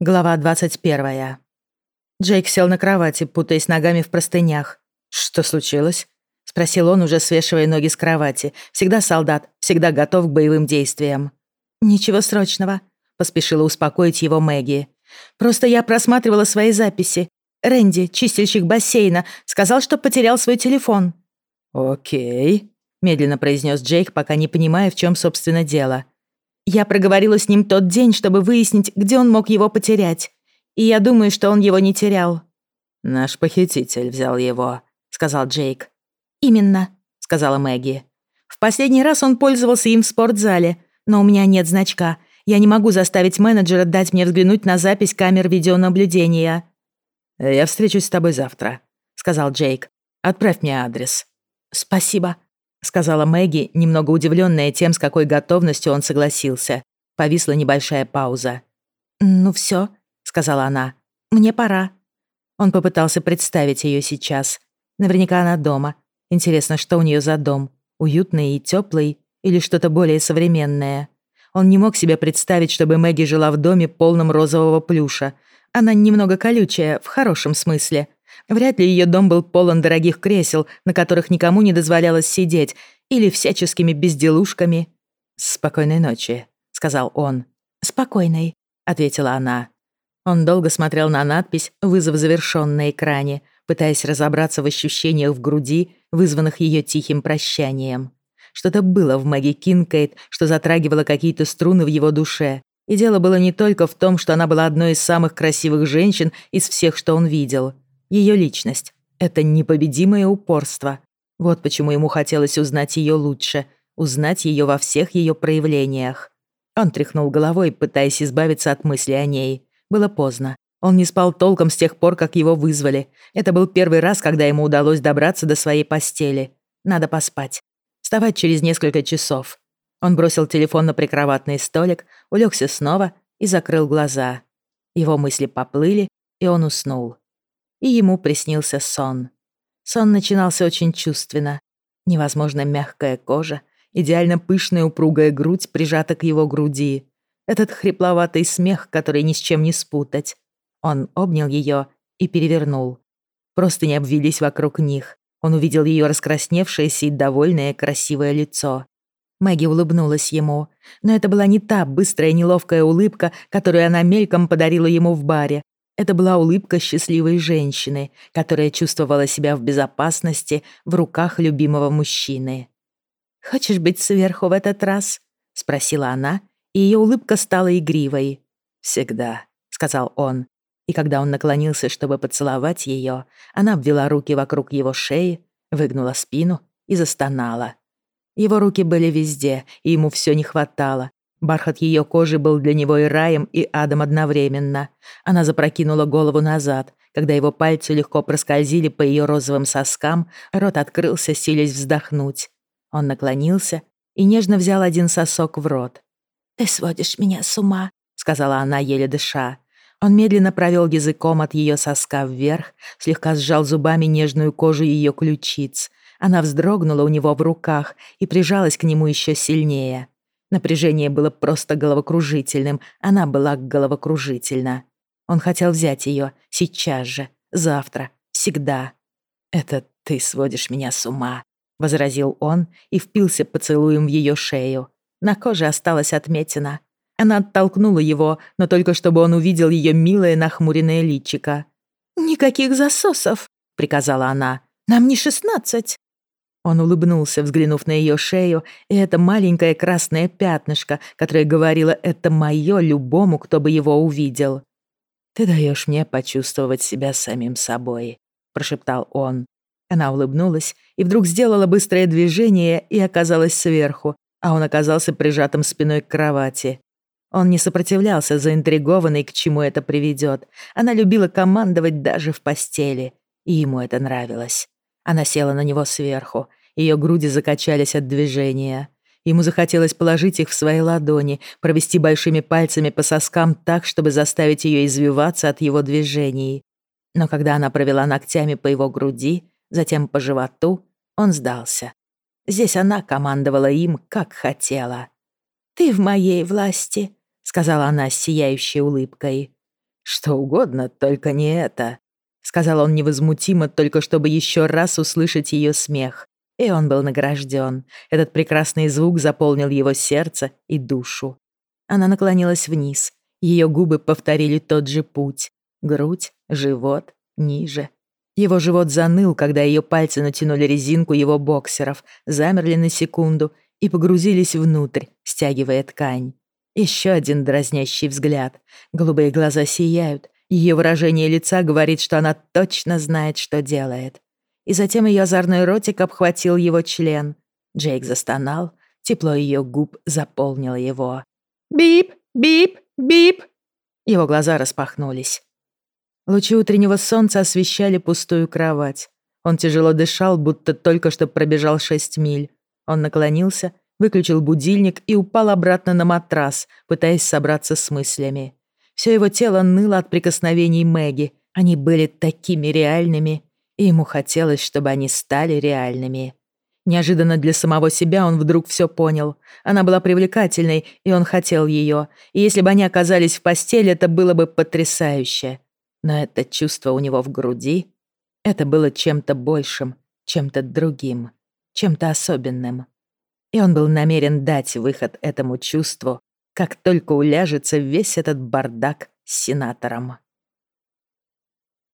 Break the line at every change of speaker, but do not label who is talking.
Глава 21. Джейк сел на кровати, путаясь ногами в простынях. «Что случилось?» — спросил он, уже свешивая ноги с кровати. Всегда солдат, всегда готов к боевым действиям. «Ничего срочного», — поспешила успокоить его Мэгги. «Просто я просматривала свои записи. Рэнди, чистильщик бассейна, сказал, что потерял свой телефон».
«Окей», — медленно произнес Джейк, пока не понимая, в чем собственно дело.
Я проговорила с ним тот день, чтобы выяснить, где он мог его потерять. И я думаю, что он его не терял».
«Наш похититель взял его», — сказал Джейк.
«Именно», — сказала Мэгги. «В последний раз он пользовался им в спортзале, но у меня нет значка. Я не могу заставить менеджера дать мне взглянуть на запись камер видеонаблюдения».
«Я встречусь с тобой завтра», — сказал Джейк. «Отправь мне адрес».
«Спасибо»,
сказала Мэгги, немного удивленная тем, с какой готовностью он согласился. Повисла небольшая пауза.
«Ну все, сказала она. «Мне пора». Он попытался представить ее сейчас. Наверняка она дома. Интересно, что у нее за дом? Уютный и теплый или что-то более современное? Он не мог себе представить, чтобы Мэгги жила в доме, полном розового плюша. Она немного колючая, в хорошем смысле. Вряд ли ее дом был полон дорогих кресел, на которых никому не дозволялось сидеть, или всяческими безделушками.
«Спокойной ночи», — сказал он.
«Спокойной», — ответила она.
Он долго смотрел на надпись «Вызов завершён» на экране, пытаясь разобраться в ощущениях в груди, вызванных ее тихим прощанием. Что-то было в Мэгги Кинкейт, что затрагивало какие-то струны в его душе. И дело было не только в том, что она была одной из самых красивых женщин из всех, что он видел. Ее личность — это непобедимое упорство. Вот почему ему хотелось узнать ее лучше, узнать ее во всех ее проявлениях. Он тряхнул головой, пытаясь избавиться от мысли о ней. Было поздно. Он не спал толком с тех пор, как его вызвали. Это был первый раз, когда ему удалось добраться до своей постели. Надо поспать. Вставать через несколько часов. Он бросил телефон на прикроватный столик, улегся снова и закрыл глаза. Его мысли поплыли, и он уснул и ему приснился сон. Сон начинался очень чувственно. Невозможно мягкая кожа, идеально пышная упругая грудь прижата к его груди. Этот хрипловатый смех, который ни с чем не спутать. Он обнял ее и перевернул. Просто не обвелись вокруг них. Он увидел ее раскрасневшееся и довольное красивое лицо. Мэгги улыбнулась ему, но это была не та быстрая неловкая улыбка, которую она мельком подарила ему в баре, это была улыбка счастливой женщины, которая чувствовала себя в безопасности в руках любимого мужчины. «Хочешь быть сверху в этот раз?» — спросила она, и ее улыбка стала игривой. «Всегда», — сказал он. И когда он наклонился, чтобы поцеловать ее, она обвела руки вокруг его шеи, выгнула спину и застонала. Его руки были везде, и ему все не хватало, Бархат ее кожи был для него и раем, и адом одновременно. Она запрокинула голову назад. Когда его пальцы легко проскользили по ее розовым соскам, рот открылся, силясь вздохнуть. Он наклонился и нежно взял один сосок в рот. «Ты сводишь меня с ума», — сказала она, еле дыша. Он медленно провел языком от ее соска вверх, слегка сжал зубами нежную кожу ее ключиц. Она вздрогнула у него в руках и прижалась к нему еще сильнее. Напряжение было просто головокружительным, она была головокружительна. Он хотел взять ее сейчас же, завтра, всегда. «Это ты сводишь меня с ума», — возразил он и впился поцелуем в ее шею. На коже осталась отметина. Она оттолкнула его, но только чтобы он увидел ее милое нахмуренное личико. «Никаких засосов», — приказала она. «Нам не шестнадцать». Он улыбнулся, взглянув на ее шею, и это маленькое красное пятнышко, которое говорило «это мое любому, кто бы его увидел». «Ты даешь мне почувствовать себя самим собой», — прошептал он. Она улыбнулась и вдруг сделала быстрое движение и оказалась сверху, а он оказался прижатым спиной к кровати. Он не сопротивлялся, заинтригованный, к чему это приведет. Она любила командовать даже в постели, и ему это нравилось. Она села на него сверху. Ее груди закачались от движения. Ему захотелось положить их в свои ладони, провести большими пальцами по соскам так, чтобы заставить ее извиваться от его движений. Но когда она провела ногтями по его груди, затем по животу, он сдался. Здесь она командовала им, как хотела. «Ты в моей власти», — сказала она с сияющей улыбкой.
«Что угодно, только не это», — сказал он невозмутимо, только чтобы еще раз услышать ее смех. И он был награжден. Этот прекрасный звук заполнил его сердце и душу. Она наклонилась вниз. Ее губы повторили тот же путь. Грудь, живот, ниже. Его живот заныл, когда ее пальцы натянули резинку его боксеров, замерли на секунду и погрузились внутрь, стягивая ткань. Еще один дразнящий взгляд. Голубые глаза сияют. Ее выражение лица говорит, что она точно знает, что делает. И затем ее озорной ротик обхватил его член. Джейк застонал, тепло ее губ заполнило его. «Бип! Бип! Бип!» Его глаза распахнулись. Лучи утреннего солнца освещали пустую кровать. Он тяжело дышал, будто только что пробежал шесть миль. Он наклонился, выключил будильник и упал обратно на матрас, пытаясь собраться с мыслями. Все его тело ныло от прикосновений Мэгги. Они были такими реальными, и ему хотелось, чтобы они стали реальными. Неожиданно для самого себя он вдруг все понял. Она была привлекательной, и он хотел ее. И если бы они оказались в постели, это было бы потрясающе. Но это чувство у него в груди, это было чем-то большим, чем-то другим, чем-то особенным. И он был намерен дать выход этому чувству, как только уляжется весь этот бардак с сенатором.